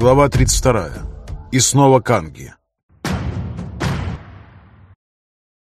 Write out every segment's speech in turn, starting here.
Глава 32. И снова Канги.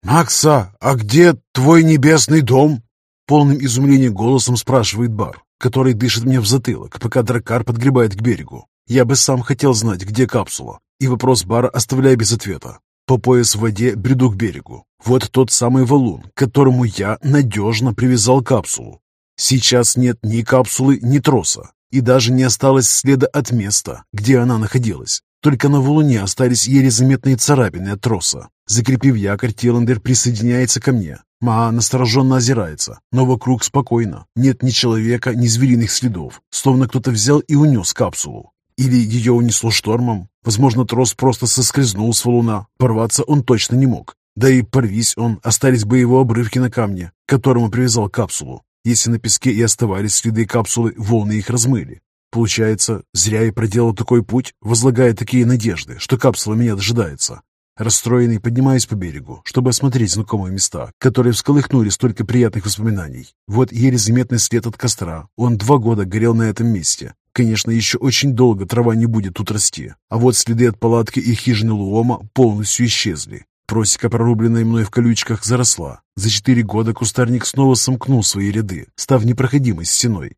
«Макса, а где твой небесный дом?» Полным изумлением голосом спрашивает Бар, который дышит мне в затылок, пока дракар подгребает к берегу. Я бы сам хотел знать, где капсула, и вопрос Бара оставляю без ответа. По пояс в воде бреду к берегу. Вот тот самый валун, к которому я надежно привязал капсулу. Сейчас нет ни капсулы, ни троса, и даже не осталось следа от места, где она находилась. Только на валуне остались еле заметные царапины от троса. Закрепив якорь, Тиландер присоединяется ко мне. Маа настороженно озирается, но вокруг спокойно. Нет ни человека, ни звериных следов, словно кто-то взял и унес капсулу. Или ее унесло штормом. Возможно, трос просто соскользнул с валуна. Порваться он точно не мог. Да и порвись он, остались бы его обрывки на камне, к которому привязал капсулу. Если на песке и оставались следы капсулы, волны их размыли. Получается, зря я проделал такой путь, возлагая такие надежды, что капсула меня дожидается. Расстроенный поднимаюсь по берегу, чтобы осмотреть знакомые места, которые всколыхнули столько приятных воспоминаний. Вот еле заметный след от костра. Он два года горел на этом месте. Конечно, еще очень долго трава не будет тут расти. А вот следы от палатки и хижины Луома полностью исчезли. Просека, прорубленная мной в колючках, заросла. За четыре года кустарник снова сомкнул свои ряды, став непроходимой стеной.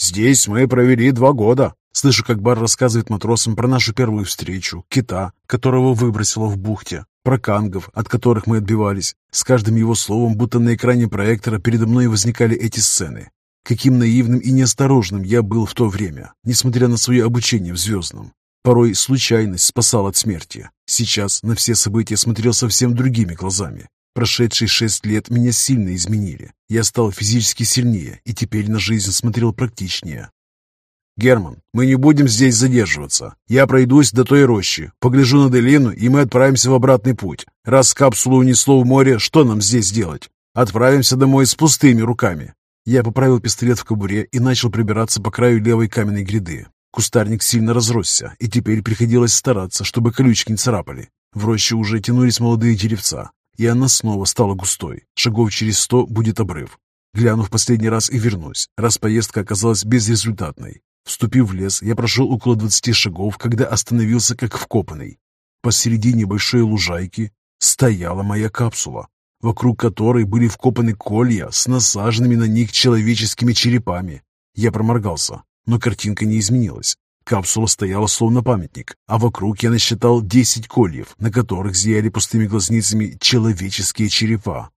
«Здесь мы провели два года», Слышу, как Бар рассказывает матросам про нашу первую встречу, кита, которого выбросило в бухте, про кангов, от которых мы отбивались. С каждым его словом, будто на экране проектора, передо мной возникали эти сцены. Каким наивным и неосторожным я был в то время, несмотря на свое обучение в «Звездном». Порой случайность спасала от смерти. Сейчас на все события смотрел совсем другими глазами. Прошедшие шесть лет меня сильно изменили. Я стал физически сильнее и теперь на жизнь смотрел практичнее. «Герман, мы не будем здесь задерживаться. Я пройдусь до той рощи, погляжу на долину, и мы отправимся в обратный путь. Раз капсулу унесло в море, что нам здесь делать? Отправимся домой с пустыми руками». Я поправил пистолет в кобуре и начал прибираться по краю левой каменной гряды. Кустарник сильно разросся, и теперь приходилось стараться, чтобы колючки не царапали. В роще уже тянулись молодые деревца, и она снова стала густой. Шагов через сто будет обрыв. Гляну в последний раз и вернусь, раз поездка оказалась безрезультатной. Вступив в лес, я прошел около двадцати шагов, когда остановился как вкопанный. Посередине большой лужайки стояла моя капсула, вокруг которой были вкопаны колья с насаженными на них человеческими черепами. Я проморгался но картинка не изменилась. Капсула стояла словно памятник, а вокруг я насчитал десять кольев, на которых зияли пустыми глазницами человеческие черепа.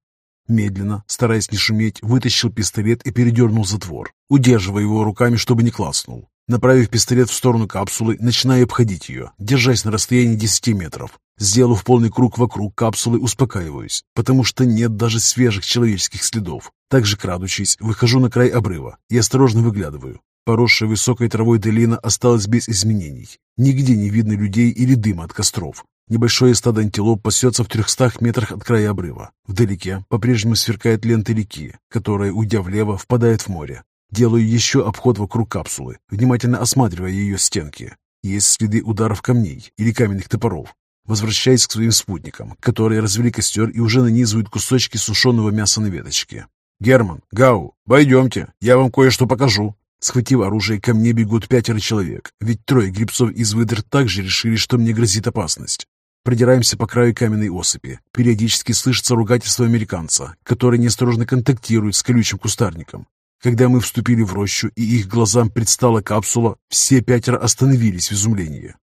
Медленно, стараясь не шуметь, вытащил пистолет и передернул затвор, удерживая его руками, чтобы не класснул. Направив пистолет в сторону капсулы, начинаю обходить ее, держась на расстоянии 10 метров. Сделав полный круг вокруг капсулы, успокаиваюсь, потому что нет даже свежих человеческих следов. Также крадучись, выхожу на край обрыва и осторожно выглядываю. Поросшая высокой травой долина осталась без изменений. Нигде не видно людей или дыма от костров. Небольшое стадо антилоп пасется в трехстах метрах от края обрыва. Вдалеке по-прежнему сверкает лента реки, которая, уйдя влево, впадает в море. Делаю еще обход вокруг капсулы, внимательно осматривая ее стенки. Есть следы ударов камней или каменных топоров. Возвращаясь к своим спутникам, которые развели костер и уже нанизывают кусочки сушеного мяса на веточки. «Герман, Гау, пойдемте, я вам кое-что покажу», Схватив оружие, ко мне бегут пятеро человек, ведь трое грибцов из выдр также решили, что мне грозит опасность. Продираемся по краю каменной осыпи. Периодически слышится ругательство американца, который неосторожно контактирует с колючим кустарником. Когда мы вступили в рощу и их глазам предстала капсула, все пятеро остановились в изумлении.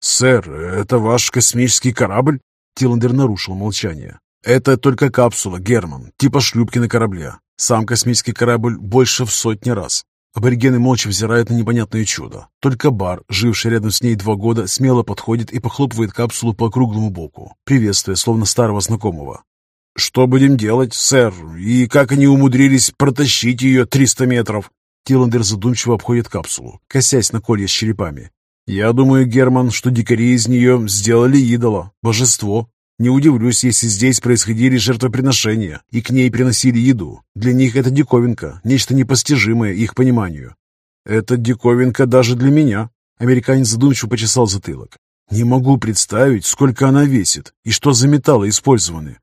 «Сэр, это ваш космический корабль?» Тиландер нарушил молчание. «Это только капсула, Герман, типа шлюпки на корабле. Сам космический корабль больше в сотни раз. Аборигены молча взирают на непонятное чудо. Только Бар, живший рядом с ней два года, смело подходит и похлопывает капсулу по круглому боку, приветствуя, словно старого знакомого. «Что будем делать, сэр? И как они умудрились протащить ее триста метров?» Тиландер задумчиво обходит капсулу, косясь на колья с черепами. «Я думаю, Герман, что дикари из нее сделали идола, божество, не удивлюсь, если здесь происходили жертвоприношения, и к ней приносили еду. Для них это диковинка, нечто непостижимое их пониманию. Это диковинка даже для меня. Американец задумчиво почесал затылок. Не могу представить, сколько она весит и что за металлы использованы.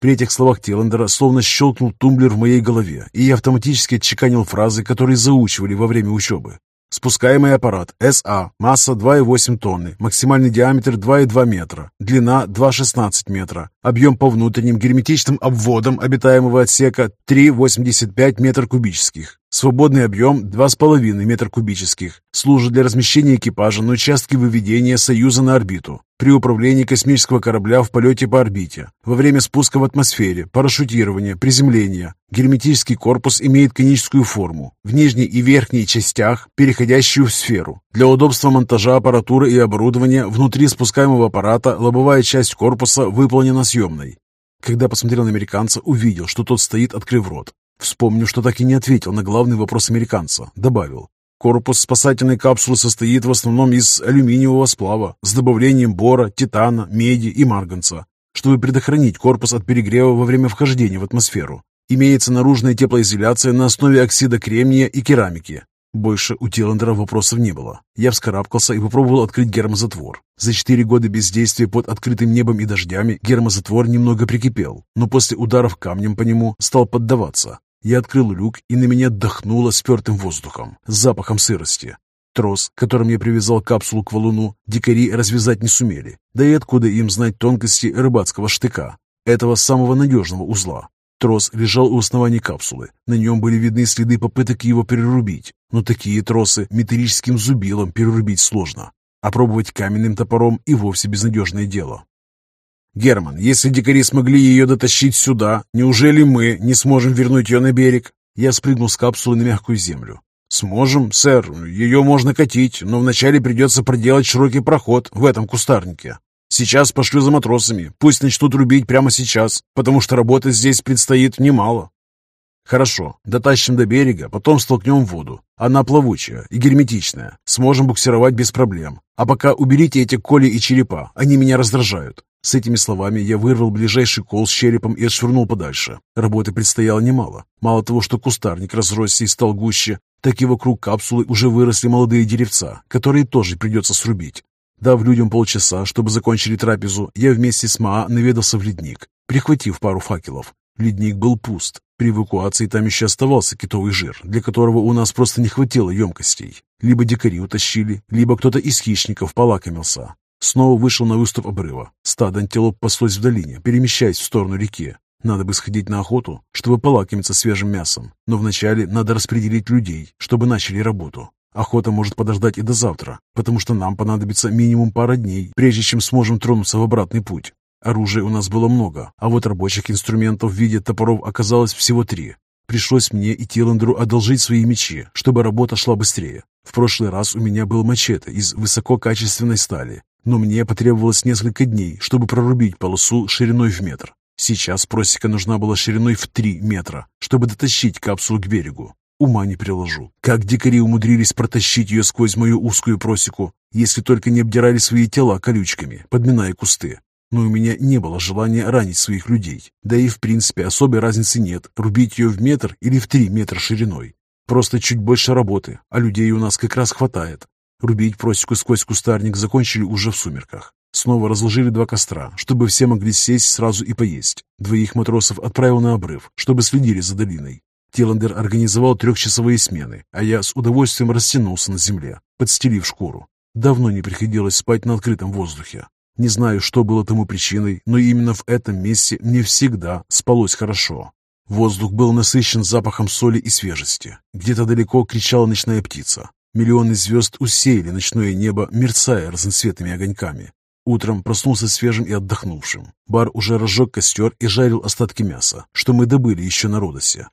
При этих словах Теллендера словно щелкнул тумблер в моей голове, и я автоматически отчеканил фразы, которые заучивали во время учебы. Спускаемый аппарат СА, масса 2,8 тонны, максимальный диаметр 2,2 метра, длина 2,16 метра, объем по внутренним герметичным обводам обитаемого отсека 3,85 метра кубических. Свободный объем 2,5 метра кубических. Служит для размещения экипажа на участке выведения Союза на орбиту. При управлении космического корабля в полете по орбите. Во время спуска в атмосфере, парашютирования, приземления. Герметический корпус имеет коническую форму. В нижней и верхней частях, переходящую в сферу. Для удобства монтажа аппаратуры и оборудования внутри спускаемого аппарата лобовая часть корпуса выполнена съемной. Когда посмотрел на американца, увидел, что тот стоит, открыв рот. Вспомню, что так и не ответил на главный вопрос американца. Добавил. Корпус спасательной капсулы состоит в основном из алюминиевого сплава с добавлением бора, титана, меди и марганца, чтобы предохранить корпус от перегрева во время вхождения в атмосферу. Имеется наружная теплоизоляция на основе оксида кремния и керамики. Больше у Тиландера вопросов не было. Я вскарабкался и попробовал открыть гермозатвор. За четыре года бездействия под открытым небом и дождями гермозатвор немного прикипел, но после ударов камнем по нему стал поддаваться. Я открыл люк, и на меня дохнуло спертым воздухом, запахом сырости. Трос, которым я привязал капсулу к валуну, дикари развязать не сумели. Да и откуда им знать тонкости рыбацкого штыка, этого самого надежного узла. Трос лежал у основания капсулы. На нем были видны следы попыток его перерубить. Но такие тросы металлическим зубилом перерубить сложно. А пробовать каменным топором и вовсе безнадежное дело. «Герман, если дикари смогли ее дотащить сюда, неужели мы не сможем вернуть ее на берег?» Я спрыгнул с капсулы на мягкую землю. «Сможем, сэр. Ее можно катить, но вначале придется проделать широкий проход в этом кустарнике. Сейчас пошлю за матросами. Пусть начнут рубить прямо сейчас, потому что работы здесь предстоит немало». «Хорошо, дотащим до берега, потом столкнем в воду. Она плавучая и герметичная. Сможем буксировать без проблем. А пока уберите эти коли и черепа, они меня раздражают. С этими словами я вырвал ближайший кол с черепом и отшвырнул подальше. Работы предстояло немало. Мало того, что кустарник разросся и стал гуще, так и вокруг капсулы уже выросли молодые деревца, которые тоже придется срубить. Дав людям полчаса, чтобы закончили трапезу, я вместе с Маа наведался в ледник, прихватив пару факелов. Ледник был пуст. При эвакуации там еще оставался китовый жир, для которого у нас просто не хватило емкостей. Либо дикари утащили, либо кто-то из хищников полакомился. Снова вышел на выступ обрыва. Стадо антилоп паслось в долине, перемещаясь в сторону реки. Надо бы сходить на охоту, чтобы полакомиться свежим мясом. Но вначале надо распределить людей, чтобы начали работу. Охота может подождать и до завтра, потому что нам понадобится минимум пара дней, прежде чем сможем тронуться в обратный путь. Оружия у нас было много, а вот рабочих инструментов в виде топоров оказалось всего три. Пришлось мне и Тиландеру одолжить свои мечи, чтобы работа шла быстрее. В прошлый раз у меня был мачете из высококачественной стали, но мне потребовалось несколько дней, чтобы прорубить полосу шириной в метр. Сейчас просека нужна была шириной в 3 метра, чтобы дотащить капсулу к берегу. Ума не приложу. Как дикари умудрились протащить ее сквозь мою узкую просеку, если только не обдирали свои тела колючками, подминая кусты. Но у меня не было желания ранить своих людей. Да и в принципе особой разницы нет, рубить ее в метр или в 3 метра шириной. Просто чуть больше работы, а людей у нас как раз хватает. Рубить просеку сквозь кустарник закончили уже в сумерках. Снова разложили два костра, чтобы все могли сесть сразу и поесть. Двоих матросов отправил на обрыв, чтобы следили за долиной. Тиландер организовал трехчасовые смены, а я с удовольствием растянулся на земле, подстелив шкуру. Давно не приходилось спать на открытом воздухе. Не знаю, что было тому причиной, но именно в этом месте мне всегда спалось хорошо. Воздух был насыщен запахом соли и свежести. Где-то далеко кричала ночная птица. Миллионы звезд усеяли ночное небо, мерцая разноцветными огоньками. Утром проснулся свежим и отдохнувшим. Бар уже разжег костер и жарил остатки мяса, что мы добыли еще на Родосе.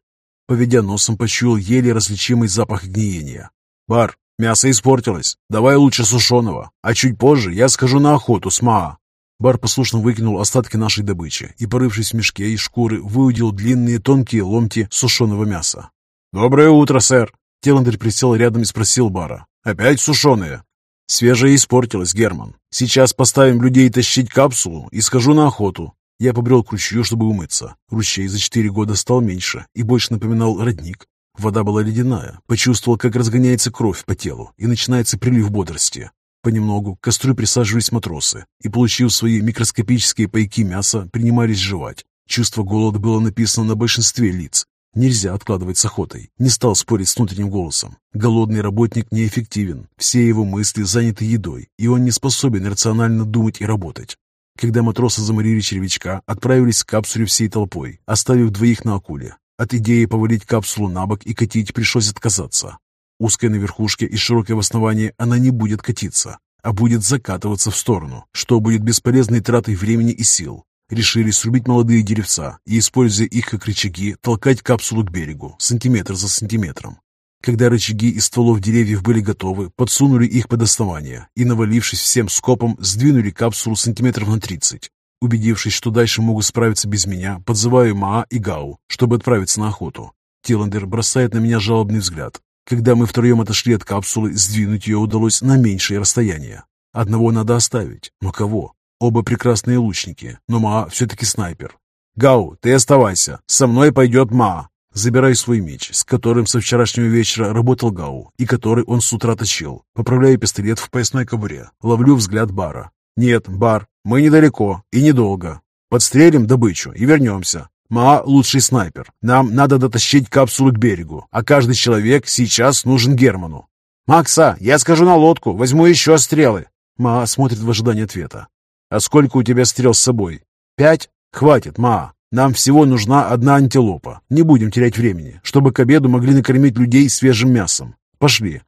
Поведя носом, почуял еле различимый запах гниения. «Бар, мясо испортилось. Давай лучше сушеного, а чуть позже я скажу на охоту с Маа». Бар послушно выкинул остатки нашей добычи и, порывшись в мешке из шкуры, выудил длинные тонкие ломти сушеного мяса. «Доброе утро, сэр!» Теландер присел рядом и спросил Бара. «Опять сушеные?» «Свежее испортилось, Герман. Сейчас поставим людей тащить капсулу и схожу на охоту». Я побрел к ручью, чтобы умыться. Ручей за четыре года стал меньше и больше напоминал родник. Вода была ледяная. Почувствовал, как разгоняется кровь по телу и начинается прилив бодрости. Понемногу к костру присаживались матросы и, получив свои микроскопические пайки мяса, принимались жевать. Чувство голода было написано на большинстве лиц. Нельзя откладывать с охотой. Не стал спорить с внутренним голосом. Голодный работник неэффективен. Все его мысли заняты едой, и он не способен рационально думать и работать. Когда матросы заморили червячка, отправились к капсуле всей толпой, оставив двоих на акуле. От идеи повалить капсулу на бок и катить пришлось отказаться. Узкая на верхушке и широкое в основании она не будет катиться, а будет закатываться в сторону, что будет бесполезной тратой времени и сил решили срубить молодые деревца и, используя их как рычаги, толкать капсулу к берегу, сантиметр за сантиметром. Когда рычаги из стволов деревьев были готовы, подсунули их под основание и, навалившись всем скопом, сдвинули капсулу сантиметров на 30. Убедившись, что дальше могут справиться без меня, подзываю Маа и Гау, чтобы отправиться на охоту. Тиландер бросает на меня жалобный взгляд. Когда мы втроем отошли от капсулы, сдвинуть ее удалось на меньшее расстояние. Одного надо оставить, но кого? Оба прекрасные лучники, но Ма все-таки снайпер. «Гау, ты оставайся, со мной пойдет Ма. Забираю свой меч, с которым со вчерашнего вечера работал Гау, и который он с утра точил. Поправляю пистолет в поясной кобуре. Ловлю взгляд Бара. «Нет, Бар, мы недалеко и недолго. Подстрелим добычу и вернемся. Ма лучший снайпер. Нам надо дотащить капсулу к берегу, а каждый человек сейчас нужен Герману. «Макса, я скажу на лодку, возьму еще стрелы». Ма смотрит в ожидании ответа. «А сколько у тебя стрел с собой?» «Пять? Хватит, ма. Нам всего нужна одна антилопа. Не будем терять времени, чтобы к обеду могли накормить людей свежим мясом. Пошли».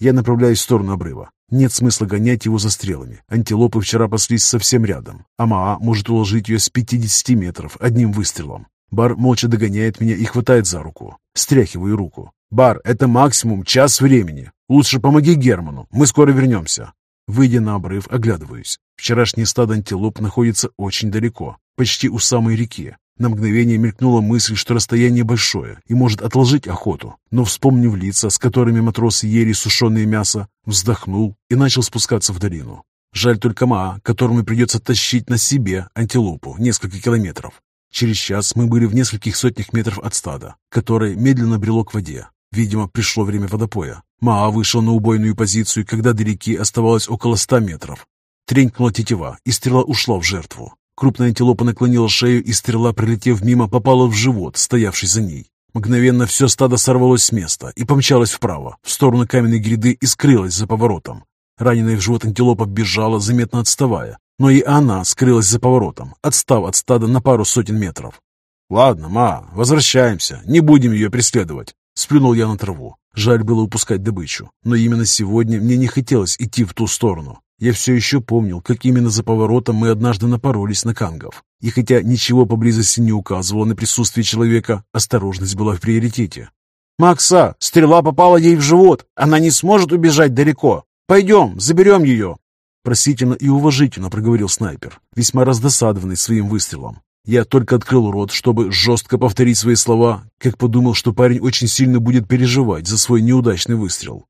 Я направляюсь в сторону обрыва. Нет смысла гонять его за стрелами. Антилопы вчера паслись совсем рядом, а Маа может уложить ее с 50 метров одним выстрелом. Бар молча догоняет меня и хватает за руку. Стряхиваю руку. «Бар, это максимум час времени. Лучше помоги Герману, мы скоро вернемся». Выйдя на обрыв, оглядываюсь. Вчерашний стадо антилоп находится очень далеко, почти у самой реки. На мгновение мелькнула мысль, что расстояние большое и может отложить охоту, но, вспомнив лица, с которыми матросы ели сушеное мясо, вздохнул и начал спускаться в долину. Жаль только Маа, которому придется тащить на себе антилопу несколько километров. Через час мы были в нескольких сотнях метров от стада, которое медленно брело к воде. Видимо, пришло время водопоя. Маа вышел на убойную позицию, когда до реки оставалось около ста метров. Тренькнула тетива, и стрела ушла в жертву. Крупная антилопа наклонила шею, и стрела, прилетев мимо, попала в живот, стоявший за ней. Мгновенно все стадо сорвалось с места и помчалось вправо, в сторону каменной гряды и скрылось за поворотом. Раненая в живот антилопа бежала, заметно отставая, но и она скрылась за поворотом, отстав от стада на пару сотен метров. «Ладно, ма, возвращаемся, не будем ее преследовать. Сплюнул я на траву. Жаль было упускать добычу, но именно сегодня мне не хотелось идти в ту сторону. Я все еще помнил, как именно за поворотом мы однажды напоролись на кангов. И хотя ничего поблизости не указывало на присутствие человека, осторожность была в приоритете. «Макса, стрела попала ей в живот. Она не сможет убежать далеко. Пойдем, заберем ее». Просительно и уважительно проговорил снайпер, весьма раздосадованный своим выстрелом. Я только открыл рот, чтобы жестко повторить свои слова, как подумал, что парень очень сильно будет переживать за свой неудачный выстрел.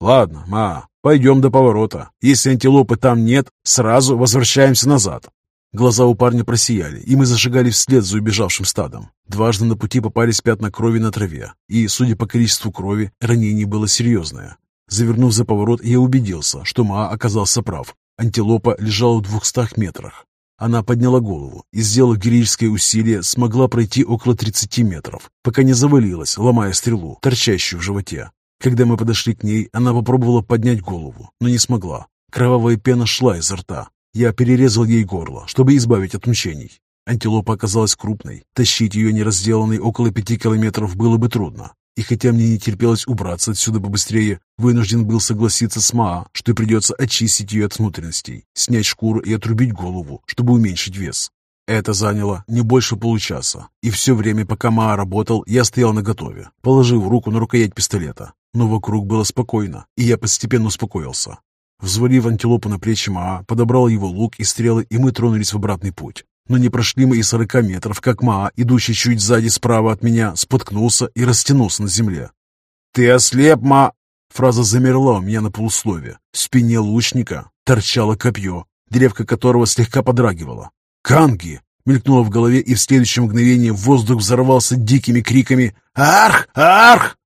«Ладно, ма, пойдем до поворота. Если антилопы там нет, сразу возвращаемся назад». Глаза у парня просияли, и мы зашагали вслед за убежавшим стадом. Дважды на пути попались пятна крови на траве, и, судя по количеству крови, ранение было серьезное. Завернув за поворот, я убедился, что Ма оказался прав. Антилопа лежала в двухстах метрах. Она подняла голову и, сделав героическое усилие, смогла пройти около 30 метров, пока не завалилась, ломая стрелу, торчащую в животе. Когда мы подошли к ней, она попробовала поднять голову, но не смогла. Кровавая пена шла изо рта. Я перерезал ей горло, чтобы избавить от мучений. Антилопа оказалась крупной. Тащить ее неразделанной около пяти километров было бы трудно. И хотя мне не терпелось убраться отсюда побыстрее, вынужден был согласиться с Маа, что придется очистить ее от внутренностей, снять шкуру и отрубить голову, чтобы уменьшить вес. Это заняло не больше получаса, и все время, пока Маа работал, я стоял наготове, положив руку на рукоять пистолета. Но вокруг было спокойно, и я постепенно успокоился. Взвалив антилопу на плечи Маа, подобрал его лук и стрелы, и мы тронулись в обратный путь. Но не прошли мы и сорока метров, как Маа, идущий чуть сзади справа от меня, споткнулся и растянулся на земле. «Ты ослеп, Ма...» Фраза замерла у меня на полуслове. В спине лучника торчало копье, древко которого слегка подрагивало. «Канги!» мелькнуло в голове, и в следующее мгновение воздух взорвался дикими криками «Арх! Арх!».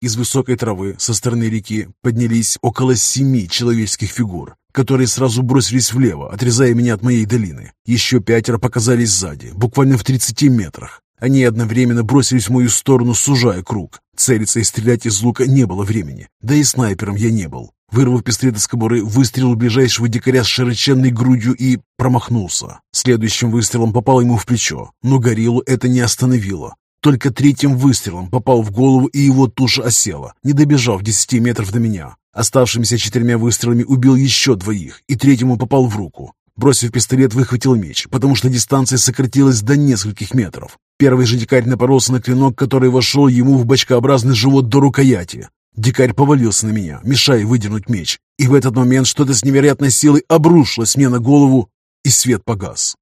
Из высокой травы со стороны реки поднялись около семи человеческих фигур которые сразу бросились влево, отрезая меня от моей долины. Еще пятеро показались сзади, буквально в 30 метрах. Они одновременно бросились в мою сторону, сужая круг. Целиться и стрелять из лука не было времени, да и снайпером я не был. Вырвав пистолет из кобуры, выстрелил ближайшего дикаря с широченной грудью и промахнулся. Следующим выстрелом попал ему в плечо, но гориллу это не остановило. Только третьим выстрелом попал в голову, и его туша осела, не добежав 10 метров до меня. Оставшимися четырьмя выстрелами убил еще двоих, и третьему попал в руку. Бросив пистолет, выхватил меч, потому что дистанция сократилась до нескольких метров. Первый же дикарь напоролся на клинок, который вошел ему в бочкообразный живот до рукояти. Дикарь повалился на меня, мешая выдернуть меч. И в этот момент что-то с невероятной силой обрушилось мне на голову, и свет погас.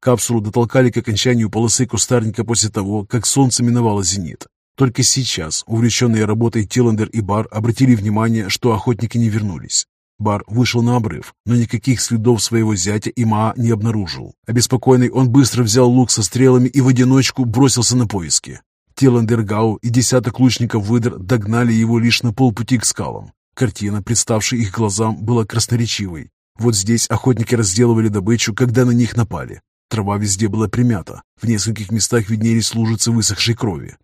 Капсулу дотолкали к окончанию полосы кустарника после того, как солнце миновало зенит. Только сейчас, увлеченные работой Тиллендер и Бар, обратили внимание, что охотники не вернулись. Бар вышел на обрыв, но никаких следов своего зятя и Маа не обнаружил. Обеспокоенный он быстро взял лук со стрелами и в одиночку бросился на поиски. Тиллендер Гау и десяток лучников выдр догнали его лишь на полпути к скалам. Картина, представшая их глазам, была красноречивой. Вот здесь охотники разделывали добычу, когда на них напали. Трава везде была примята, в нескольких местах виднелись лужицы высохшей крови.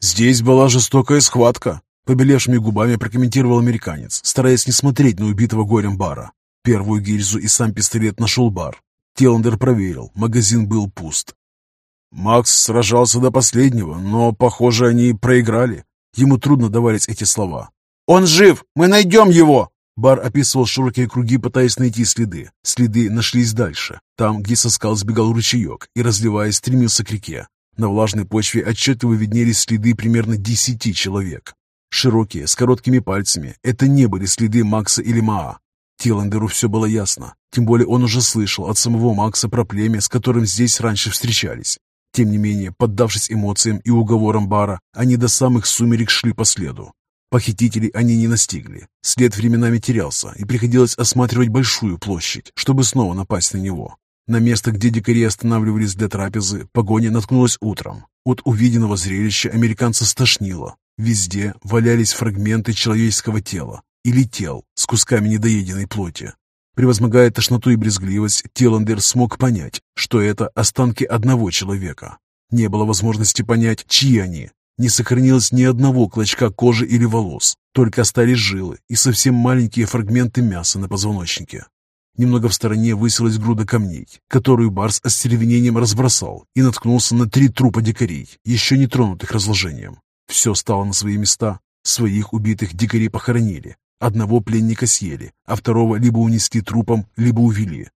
«Здесь была жестокая схватка», — побелевшими губами прокомментировал американец, стараясь не смотреть на убитого горем бара. Первую гильзу и сам пистолет нашел бар. Теландер проверил, магазин был пуст. Макс сражался до последнего, но, похоже, они проиграли. Ему трудно давались эти слова. «Он жив! Мы найдем его!» Бар описывал широкие круги, пытаясь найти следы. Следы нашлись дальше, там, где со скал сбегал ручеек и, разливаясь, стремился к реке. На влажной почве отчетливо виднелись следы примерно десяти человек. Широкие, с короткими пальцами. Это не были следы Макса или Маа. Тиландеру все было ясно. Тем более он уже слышал от самого Макса про племя, с которым здесь раньше встречались. Тем не менее, поддавшись эмоциям и уговорам Бара, они до самых сумерек шли по следу. Похитителей они не настигли. След временами терялся, и приходилось осматривать большую площадь, чтобы снова напасть на него. На место, где дикари останавливались для трапезы, погоня наткнулась утром. От увиденного зрелища американца стошнило. Везде валялись фрагменты человеческого тела или тел с кусками недоеденной плоти. Превозмогая тошноту и брезгливость, Тиландер смог понять, что это останки одного человека. Не было возможности понять, чьи они. Не сохранилось ни одного клочка кожи или волос, только остались жилы и совсем маленькие фрагменты мяса на позвоночнике. Немного в стороне высилась груда камней, которую Барс остервенением разбросал и наткнулся на три трупа дикарей, еще не тронутых разложением. Все стало на свои места. Своих убитых дикарей похоронили. Одного пленника съели, а второго либо унесли трупом, либо увели.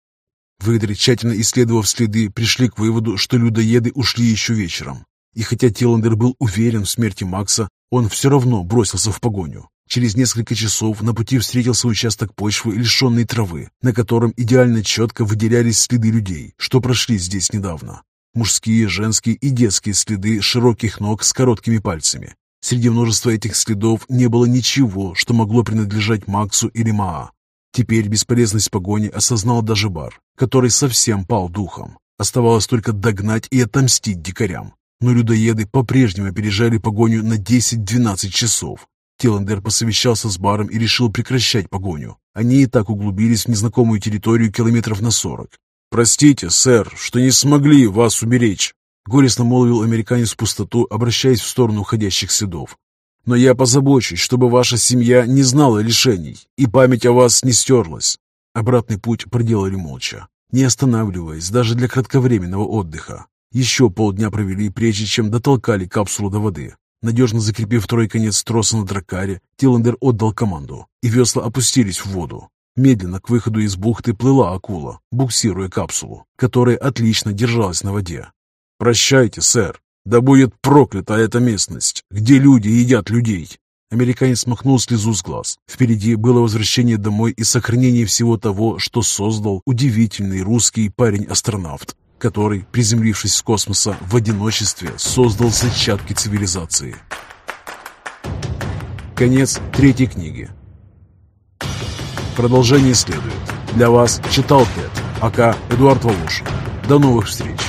Выдры, тщательно исследовав следы, пришли к выводу, что людоеды ушли еще вечером. И хотя Тиландер был уверен в смерти Макса, он все равно бросился в погоню. Через несколько часов на пути встретился участок почвы, лишенной травы, на котором идеально четко выделялись следы людей, что прошли здесь недавно. Мужские, женские и детские следы широких ног с короткими пальцами. Среди множества этих следов не было ничего, что могло принадлежать Максу или Маа. Теперь бесполезность погони осознал даже Бар, который совсем пал духом. Оставалось только догнать и отомстить дикарям. Но людоеды по-прежнему опережали погоню на 10-12 часов, Тиландер посовещался с баром и решил прекращать погоню. Они и так углубились в незнакомую территорию километров на сорок. «Простите, сэр, что не смогли вас уберечь», — горестно молвил американец в пустоту, обращаясь в сторону уходящих следов. «Но я позабочусь, чтобы ваша семья не знала лишений, и память о вас не стерлась». Обратный путь проделали молча, не останавливаясь даже для кратковременного отдыха. Еще полдня провели, прежде чем дотолкали капсулу до воды. Надежно закрепив второй конец троса на дракаре, Тиландер отдал команду, и весла опустились в воду. Медленно к выходу из бухты плыла акула, буксируя капсулу, которая отлично держалась на воде. «Прощайте, сэр. Да будет проклята эта местность, где люди едят людей!» Американец махнул слезу с глаз. Впереди было возвращение домой и сохранение всего того, что создал удивительный русский парень-астронавт который, приземлившись с космоса в одиночестве, создал зачатки цивилизации. Конец третьей книги. Продолжение следует. Для вас читал Тед, АК Эдуард Волошин. До новых встреч!